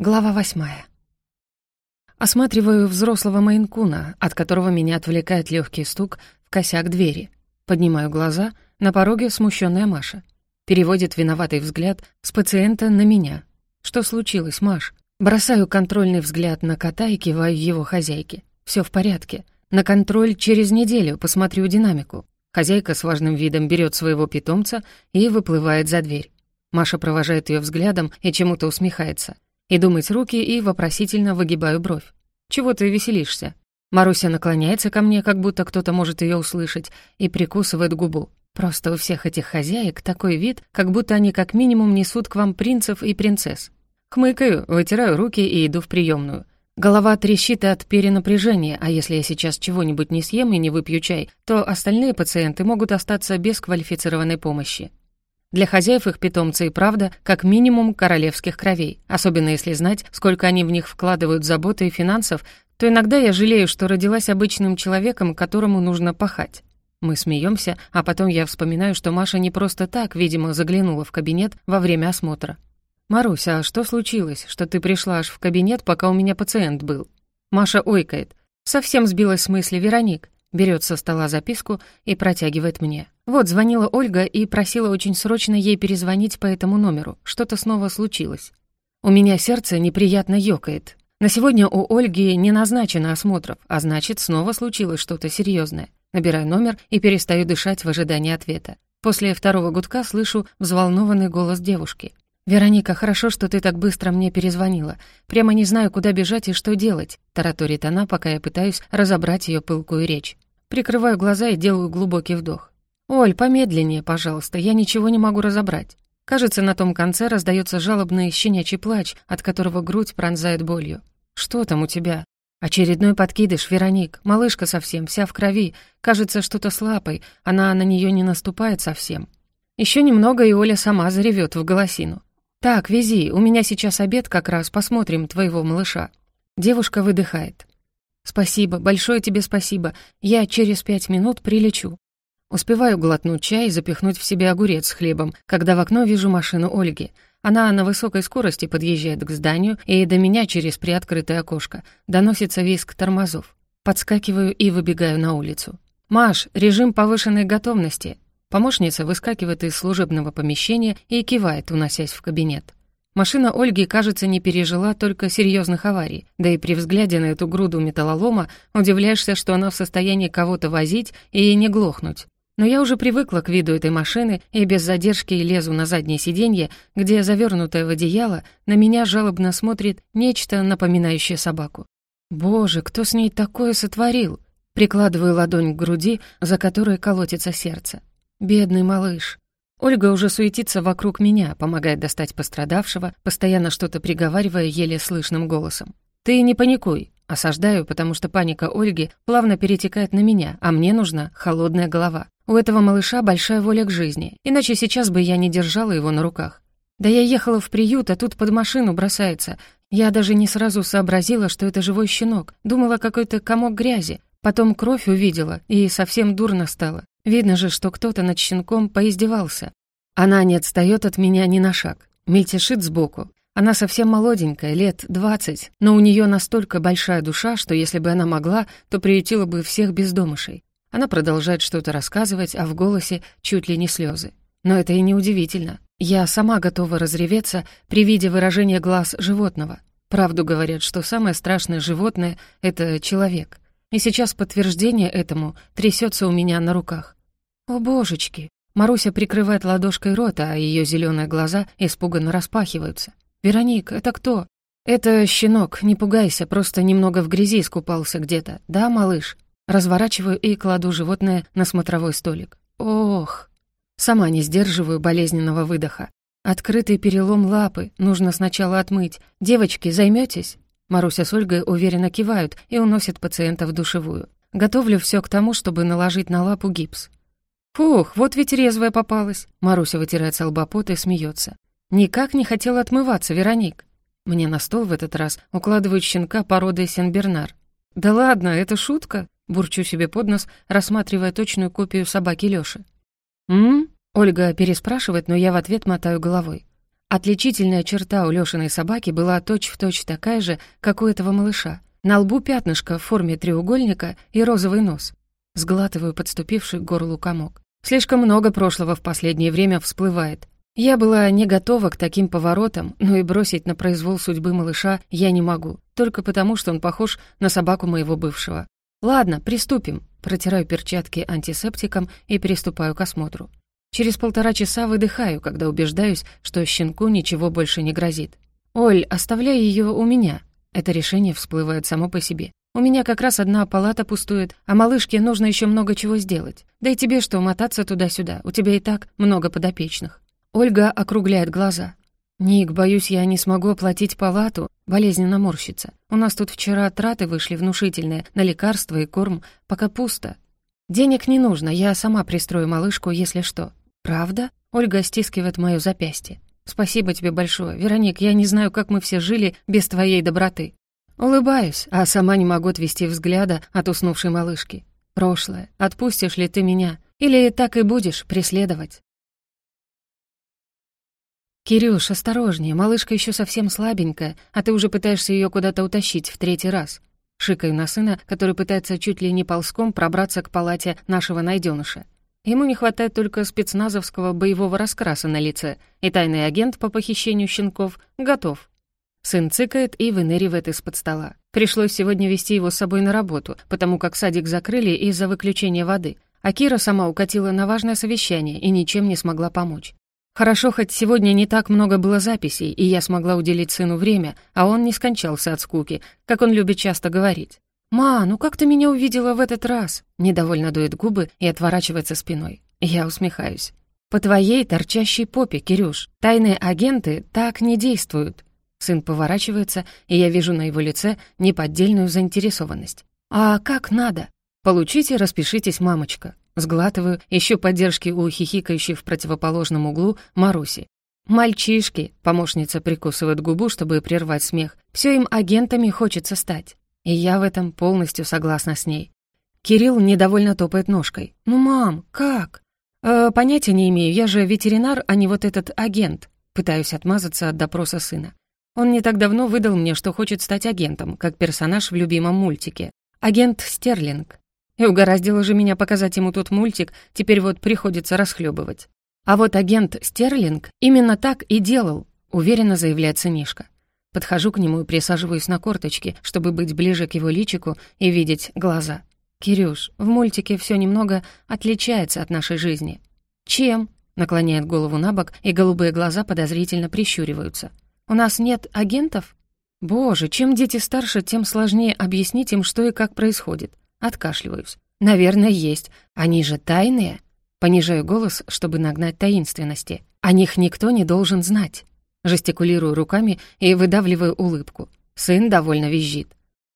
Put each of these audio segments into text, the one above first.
Глава восьмая. Осматриваю взрослого Майнкуна, от которого меня отвлекает легкий стук в косяк двери. Поднимаю глаза, на пороге смущенная Маша. Переводит виноватый взгляд с пациента на меня. Что случилось, Маш? Бросаю контрольный взгляд на кота и киваю его хозяйке. Все в порядке. На контроль через неделю посмотрю динамику. Хозяйка с важным видом берет своего питомца и выплывает за дверь. Маша провожает ее взглядом и чему-то усмехается. Иду мыть руки и вопросительно выгибаю бровь. «Чего ты веселишься?» Маруся наклоняется ко мне, как будто кто-то может ее услышать, и прикусывает губу. Просто у всех этих хозяек такой вид, как будто они как минимум несут к вам принцев и принцесс. Хмыкаю, вытираю руки и иду в приемную. Голова трещит от перенапряжения, а если я сейчас чего-нибудь не съем и не выпью чай, то остальные пациенты могут остаться без квалифицированной помощи. Для хозяев их питомцы и правда как минимум королевских кровей, особенно если знать, сколько они в них вкладывают заботы и финансов, то иногда я жалею, что родилась обычным человеком, которому нужно пахать. Мы смеемся, а потом я вспоминаю, что Маша не просто так, видимо, заглянула в кабинет во время осмотра. «Маруся, а что случилось, что ты пришла аж в кабинет, пока у меня пациент был?» Маша ойкает. Совсем сбилась с мысли Вероник берет со стола записку и протягивает мне. Вот, звонила Ольга и просила очень срочно ей перезвонить по этому номеру. Что-то снова случилось. У меня сердце неприятно ёкает. На сегодня у Ольги не назначено осмотров, а значит, снова случилось что-то серьезное. Набираю номер и перестаю дышать в ожидании ответа. После второго гудка слышу взволнованный голос девушки. «Вероника, хорошо, что ты так быстро мне перезвонила. Прямо не знаю, куда бежать и что делать», — тараторит она, пока я пытаюсь разобрать ее пылкую речь. Прикрываю глаза и делаю глубокий вдох. «Оль, помедленнее, пожалуйста, я ничего не могу разобрать». Кажется, на том конце раздается жалобный щенячий плач, от которого грудь пронзает болью. «Что там у тебя?» «Очередной подкидыш, Вероник. Малышка совсем, вся в крови. Кажется, что-то с лапой. Она на нее не наступает совсем». Еще немного, и Оля сама заревет в голосину. «Так, вези, у меня сейчас обед как раз, посмотрим твоего малыша». Девушка выдыхает. «Спасибо, большое тебе спасибо. Я через пять минут прилечу». Успеваю глотнуть чай и запихнуть в себя огурец с хлебом, когда в окно вижу машину Ольги. Она на высокой скорости подъезжает к зданию, и до меня через приоткрытое окошко доносится визг тормозов. Подскакиваю и выбегаю на улицу. «Маш, режим повышенной готовности. Помощница выскакивает из служебного помещения и кивает, уносясь в кабинет. Машина Ольги, кажется, не пережила только серьезных аварий, да и при взгляде на эту груду металлолома удивляешься, что она в состоянии кого-то возить и не глохнуть. Но я уже привыкла к виду этой машины и без задержки лезу на заднее сиденье, где, завернутое в одеяло, на меня жалобно смотрит нечто, напоминающее собаку. «Боже, кто с ней такое сотворил?» Прикладываю ладонь к груди, за которой колотится сердце. Бедный малыш. Ольга уже суетится вокруг меня, помогает достать пострадавшего, постоянно что-то приговаривая еле слышным голосом. «Ты не паникуй», Осаждаю, потому что паника Ольги плавно перетекает на меня, а мне нужна холодная голова. У этого малыша большая воля к жизни, иначе сейчас бы я не держала его на руках. Да я ехала в приют, а тут под машину бросается. Я даже не сразу сообразила, что это живой щенок. Думала, какой-то комок грязи. Потом кровь увидела, и совсем дурно стало. Видно же, что кто-то над щенком поиздевался. Она не отстает от меня ни на шаг. Мельтешит сбоку. Она совсем молоденькая, лет двадцать, но у нее настолько большая душа, что если бы она могла, то приютила бы всех бездомышей. Она продолжает что-то рассказывать, а в голосе чуть ли не слезы. Но это и не удивительно. Я сама готова разреветься при виде выражения глаз животного. Правду говорят, что самое страшное животное — это человек. И сейчас подтверждение этому трясется у меня на руках. «О, божечки!» Маруся прикрывает ладошкой рот, а ее зеленые глаза испуганно распахиваются. «Вероник, это кто?» «Это щенок, не пугайся, просто немного в грязи искупался где-то. Да, малыш?» Разворачиваю и кладу животное на смотровой столик. «Ох!» Сама не сдерживаю болезненного выдоха. Открытый перелом лапы, нужно сначала отмыть. «Девочки, займетесь? Маруся с Ольгой уверенно кивают и уносят пациента в душевую. Готовлю все к тому, чтобы наложить на лапу гипс. «Фух, вот ведь резвая попалась!» Маруся вытирает с лба и смеется. «Никак не хотела отмываться, Вероник!» Мне на стол в этот раз укладывают щенка породы Сен-Бернар. «Да ладно, это шутка?» Бурчу себе под нос, рассматривая точную копию собаки Лёши. «М?», Ольга переспрашивает, но я в ответ мотаю головой. Отличительная черта у Лёшиной собаки была точь-в-точь точь такая же, как у этого малыша. На лбу пятнышко в форме треугольника и розовый нос. Сглатываю подступивший к горлу комок. Слишком много прошлого в последнее время всплывает. Я была не готова к таким поворотам, но и бросить на произвол судьбы малыша я не могу, только потому, что он похож на собаку моего бывшего. Ладно, приступим. Протираю перчатки антисептиком и переступаю к осмотру. Через полтора часа выдыхаю, когда убеждаюсь, что щенку ничего больше не грозит. «Оль, оставляй ее у меня». Это решение всплывает само по себе. У меня как раз одна палата пустует, а малышке нужно еще много чего сделать. Да и тебе что, мотаться туда-сюда? У тебя и так много подопечных. Ольга округляет глаза. «Ник, боюсь, я не смогу оплатить палату», болезненно морщится. «У нас тут вчера траты вышли внушительные на лекарства и корм, пока пусто. Денег не нужно, я сама пристрою малышку, если что». «Правда?» Ольга стискивает моё запястье. «Спасибо тебе большое. Вероник, я не знаю, как мы все жили без твоей доброты». Улыбаюсь, а сама не могу отвести взгляда от уснувшей малышки. Прошлое. Отпустишь ли ты меня? Или так и будешь преследовать? «Кирюш, осторожнее, малышка еще совсем слабенькая, а ты уже пытаешься ее куда-то утащить в третий раз». Шикаю на сына, который пытается чуть ли не ползком пробраться к палате нашего найденыша. Ему не хватает только спецназовского боевого раскраса на лице, и тайный агент по похищению щенков готов. Сын цыкает и выныривает из-под стола. Пришлось сегодня вести его с собой на работу, потому как садик закрыли из-за выключения воды, а Кира сама укатила на важное совещание и ничем не смогла помочь. Хорошо, хоть сегодня не так много было записей, и я смогла уделить сыну время, а он не скончался от скуки, как он любит часто говорить. «Ма, ну как ты меня увидела в этот раз?» Недовольно дует губы и отворачивается спиной. Я усмехаюсь. «По твоей торчащей попе, Кирюш. Тайные агенты так не действуют». Сын поворачивается, и я вижу на его лице неподдельную заинтересованность. «А как надо?» «Получите, распишитесь, мамочка». Сглатываю, ищу поддержки у хихикающей в противоположном углу Маруси. «Мальчишки!» — помощница прикусывает губу, чтобы прервать смех. «Все им агентами хочется стать». И я в этом полностью согласна с ней. Кирилл недовольно топает ножкой. «Ну, мам, как?» «Э, «Понятия не имею, я же ветеринар, а не вот этот агент». Пытаюсь отмазаться от допроса сына. Он не так давно выдал мне, что хочет стать агентом, как персонаж в любимом мультике. Агент Стерлинг. И угораздило же меня показать ему тот мультик, теперь вот приходится расхлебывать. А вот агент Стерлинг именно так и делал, уверенно заявляет сынишка. Подхожу к нему и присаживаюсь на корточки, чтобы быть ближе к его личику и видеть глаза. «Кирюш, в мультике все немного отличается от нашей жизни». «Чем?» — наклоняет голову на бок, и голубые глаза подозрительно прищуриваются. «У нас нет агентов?» «Боже, чем дети старше, тем сложнее объяснить им, что и как происходит. Откашливаюсь. «Наверное, есть. Они же тайные». Понижаю голос, чтобы нагнать таинственности. О них никто не должен знать. Жестикулирую руками и выдавливаю улыбку. Сын довольно визжит.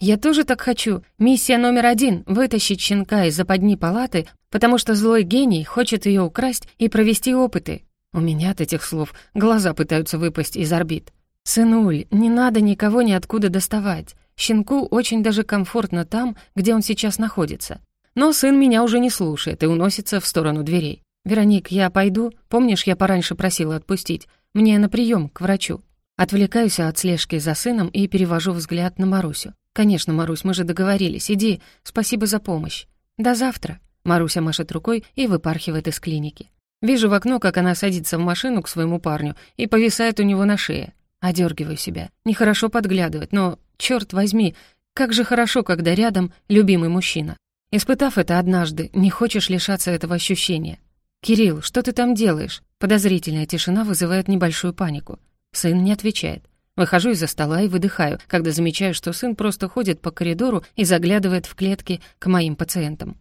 «Я тоже так хочу. Миссия номер один — вытащить щенка из западни палаты, потому что злой гений хочет ее украсть и провести опыты». У меня от этих слов глаза пытаются выпасть из орбит. «Сынуль, не надо никого ниоткуда доставать. Щенку очень даже комфортно там, где он сейчас находится. Но сын меня уже не слушает и уносится в сторону дверей. «Вероник, я пойду? Помнишь, я пораньше просила отпустить? Мне на прием к врачу». Отвлекаюсь от слежки за сыном и перевожу взгляд на Марусю. «Конечно, Марусь, мы же договорились. Иди, спасибо за помощь. До завтра». Маруся машет рукой и выпархивает из клиники. Вижу в окно, как она садится в машину к своему парню и повисает у него на шее. Одергиваю себя. Нехорошо подглядывать, но Черт возьми, как же хорошо, когда рядом любимый мужчина. Испытав это однажды, не хочешь лишаться этого ощущения. «Кирилл, что ты там делаешь?» Подозрительная тишина вызывает небольшую панику. Сын не отвечает. Выхожу из-за стола и выдыхаю, когда замечаю, что сын просто ходит по коридору и заглядывает в клетки к моим пациентам.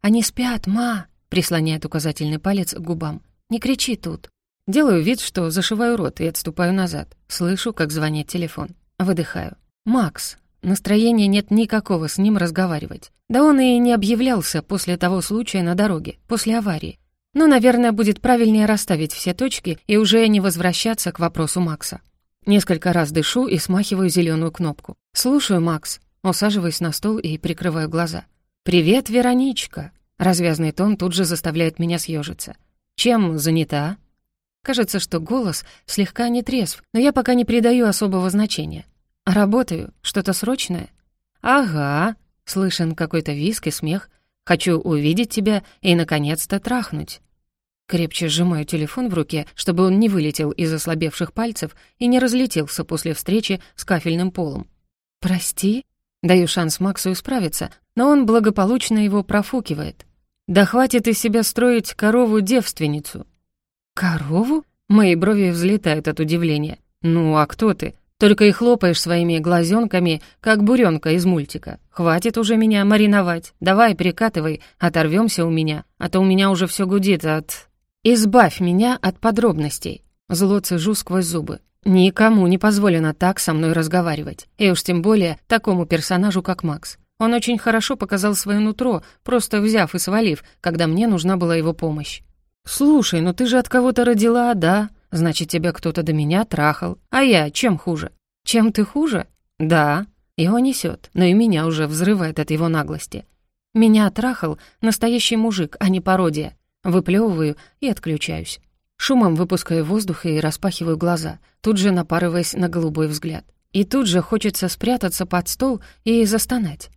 «Они спят, ма!» — прислоняет указательный палец к губам. «Не кричи тут!» Делаю вид, что зашиваю рот и отступаю назад. Слышу, как звонит телефон. Выдыхаю. Макс. Настроения нет никакого с ним разговаривать. Да он и не объявлялся после того случая на дороге, после аварии. Но, наверное, будет правильнее расставить все точки и уже не возвращаться к вопросу Макса. Несколько раз дышу и смахиваю зеленую кнопку. «Слушаю, Макс». Усаживаюсь на стол и прикрываю глаза. «Привет, Вероничка». Развязный тон тут же заставляет меня съежиться. «Чем занята?» Кажется, что голос слегка нетрезв, но я пока не придаю особого значения. Работаю. Что-то срочное? Ага. Слышен какой-то виск и смех. Хочу увидеть тебя и, наконец-то, трахнуть. Крепче сжимаю телефон в руке, чтобы он не вылетел из ослабевших пальцев и не разлетелся после встречи с кафельным полом. «Прости?» Даю шанс Максу исправиться, но он благополучно его профукивает. «Да хватит из себя строить корову-девственницу». «Корову?» Мои брови взлетают от удивления. «Ну, а кто ты? Только и хлопаешь своими глазенками, как буренка из мультика. Хватит уже меня мариновать. Давай, перекатывай, оторвемся у меня, а то у меня уже все гудит от...» «Избавь меня от подробностей». Зло цежу сквозь зубы. Никому не позволено так со мной разговаривать. И уж тем более такому персонажу, как Макс. Он очень хорошо показал свое нутро, просто взяв и свалив, когда мне нужна была его помощь. «Слушай, ну ты же от кого-то родила, да? Значит, тебя кто-то до меня трахал. А я чем хуже?» «Чем ты хуже?» «Да». Его несет, но и меня уже взрывает от его наглости. Меня трахал настоящий мужик, а не пародия. Выплевываю и отключаюсь. Шумом выпускаю воздух и распахиваю глаза, тут же напарываясь на голубой взгляд. И тут же хочется спрятаться под стол и застонать.